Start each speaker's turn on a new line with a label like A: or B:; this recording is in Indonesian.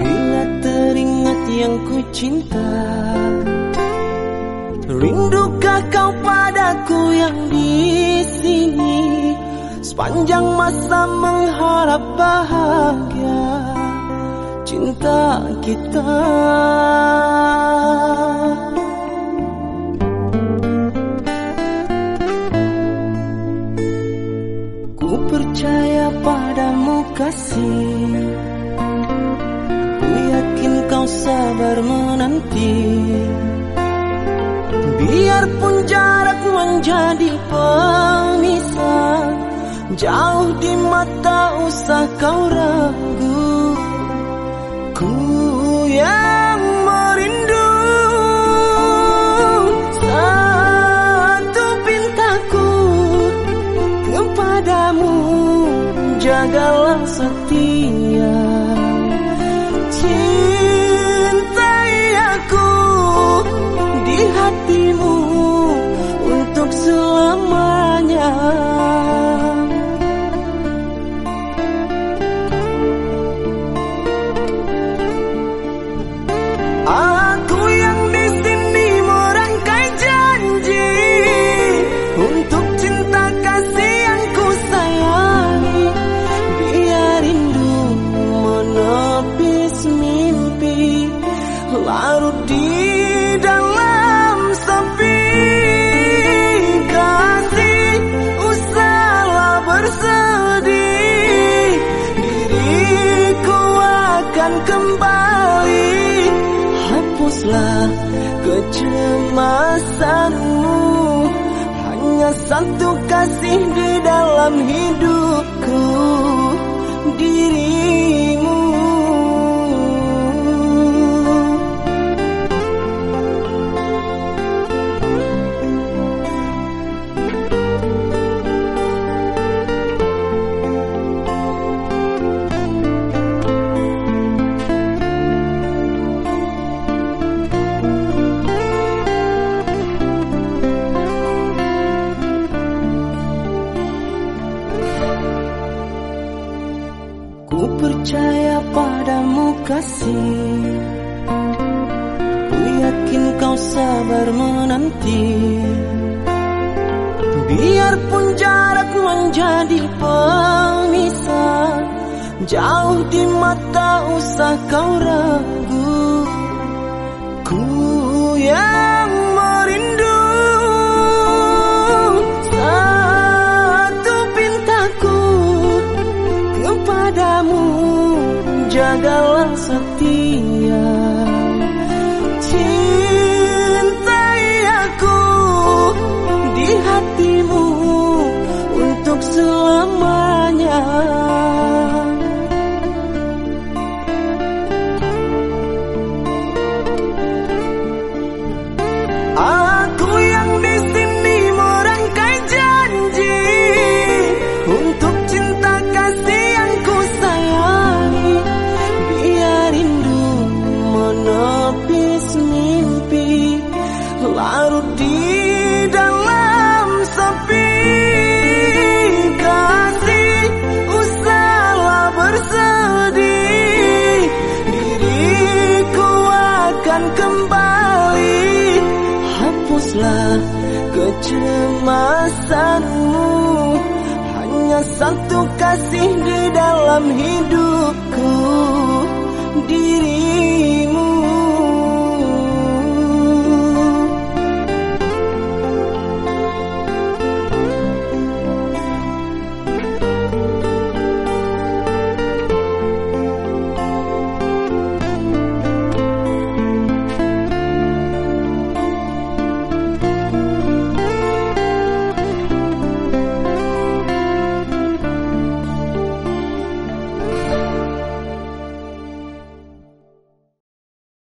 A: Bila teringat yang ku cinta Rindukah kau padaku yang di sini. Sepanjang masa mengharap bahagia Cinta kita. Padamu kasih. Ku yakin kau sabar menanti. Biarpun jarak menjadi pemisah Jauh di mata usah kau ragu. Ku yang merindu Satu pintaku kepadamu Jagalah setia. Cintai larut di dalam sepi. Kasih usahlah bersedih. Diriku akan kembali. Hapuslah kecemasanmu. Hanya satu kasih di dalam hidupku padamu kasih. Ku yakin kau sabar menanti. Biarpun jarak menjadi pemisah Jauh di mata usah kau ragu. Ku yang merindu Satu pintaku kepadamu jagalah setia hapuslah kecemasanmu. Hanya satu kasih di dalam hidupku